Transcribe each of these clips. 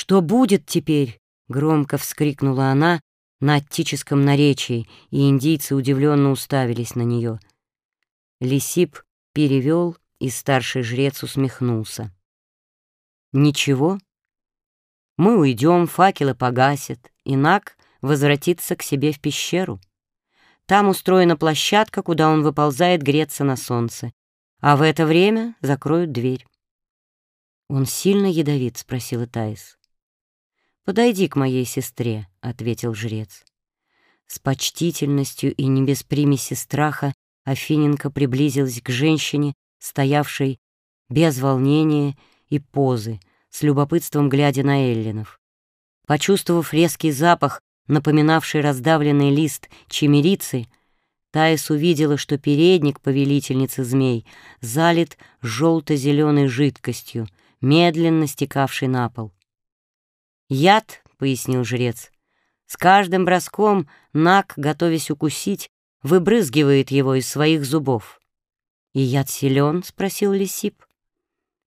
«Что будет теперь?» — громко вскрикнула она на аттическом наречии, и индийцы удивленно уставились на нее. Лисип перевел, и старший жрец усмехнулся. «Ничего. Мы уйдем, факелы погасят, и возвратится к себе в пещеру. Там устроена площадка, куда он выползает греться на солнце, а в это время закроют дверь». «Он сильно ядовит?» — спросила Таис. «Подойди к моей сестре», — ответил жрец. С почтительностью и не без примеси страха Афиненко приблизилась к женщине, стоявшей без волнения и позы, с любопытством глядя на Эллинов. Почувствовав резкий запах, напоминавший раздавленный лист чемерицы, Таис увидела, что передник повелительницы змей залит желто-зеленой жидкостью, медленно стекавшей на пол. «Яд», — пояснил жрец, — «с каждым броском Нак, готовясь укусить, выбрызгивает его из своих зубов». «И яд силен?» — спросил Лисип.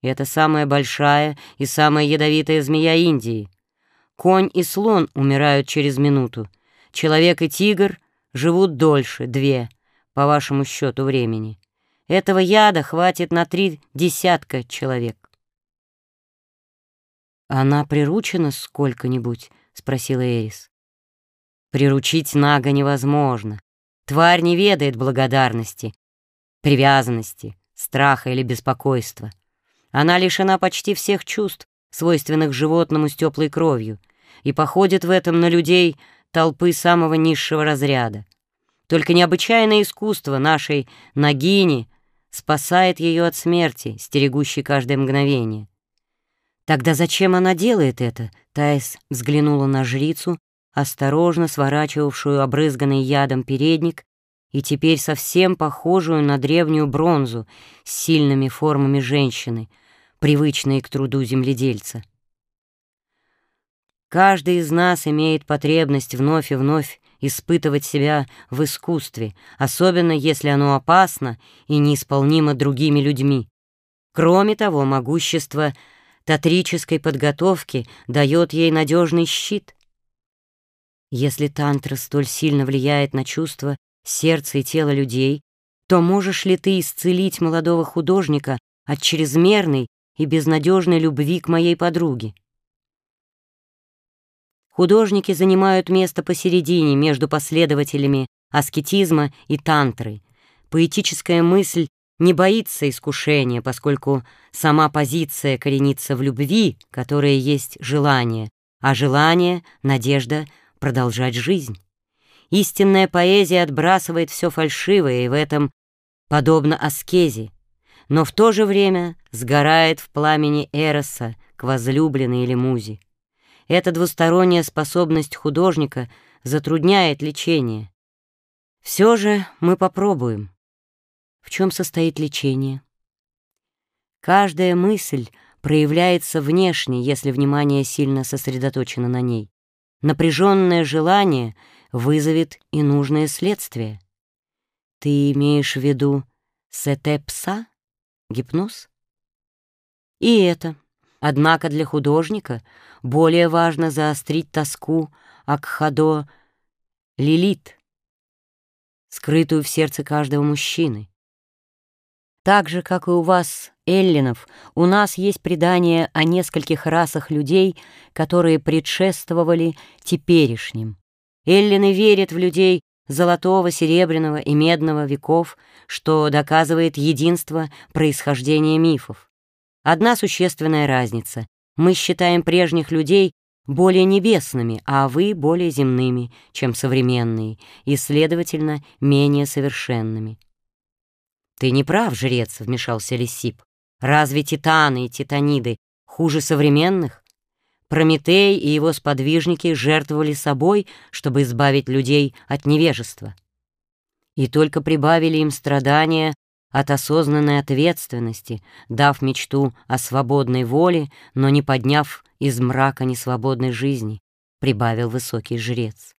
«Это самая большая и самая ядовитая змея Индии. Конь и слон умирают через минуту. Человек и тигр живут дольше, две, по вашему счету времени. Этого яда хватит на три десятка человек. «Она приручена сколько-нибудь?» — спросила Эрис. «Приручить Нага невозможно. Тварь не ведает благодарности, привязанности, страха или беспокойства. Она лишена почти всех чувств, свойственных животному с теплой кровью, и походит в этом на людей толпы самого низшего разряда. Только необычайное искусство нашей Нагини спасает ее от смерти, стерегущей каждое мгновение. «Тогда зачем она делает это?» Таис взглянула на жрицу, осторожно сворачивавшую обрызганный ядом передник и теперь совсем похожую на древнюю бронзу с сильными формами женщины, привычные к труду земледельца. Каждый из нас имеет потребность вновь и вновь испытывать себя в искусстве, особенно если оно опасно и неисполнимо другими людьми. Кроме того, могущество — татрической подготовки дает ей надежный щит. Если тантра столь сильно влияет на чувства, сердце и тело людей, то можешь ли ты исцелить молодого художника от чрезмерной и безнадежной любви к моей подруге? Художники занимают место посередине между последователями аскетизма и тантры. Поэтическая мысль не боится искушения, поскольку сама позиция коренится в любви, которая есть желание, а желание — надежда продолжать жизнь. Истинная поэзия отбрасывает все фальшивое, и в этом подобно аскезе, но в то же время сгорает в пламени Эроса к возлюбленной или музе. Эта двусторонняя способность художника затрудняет лечение. Все же мы попробуем. В чем состоит лечение? Каждая мысль проявляется внешне, если внимание сильно сосредоточено на ней. Напряженное желание вызовет и нужное следствие. Ты имеешь в виду сетепса, гипноз? И это. Однако для художника более важно заострить тоску Акхадо Лилит, скрытую в сердце каждого мужчины. Так же, как и у вас, эллинов, у нас есть предание о нескольких расах людей, которые предшествовали теперешним. Эллины верят в людей золотого, серебряного и медного веков, что доказывает единство происхождения мифов. Одна существенная разница. Мы считаем прежних людей более небесными, а вы более земными, чем современные, и, следовательно, менее совершенными. «Ты не прав, жрец», — вмешался Лисип. «Разве титаны и титаниды хуже современных? Прометей и его сподвижники жертвовали собой, чтобы избавить людей от невежества. И только прибавили им страдания от осознанной ответственности, дав мечту о свободной воле, но не подняв из мрака несвободной жизни», — прибавил высокий жрец.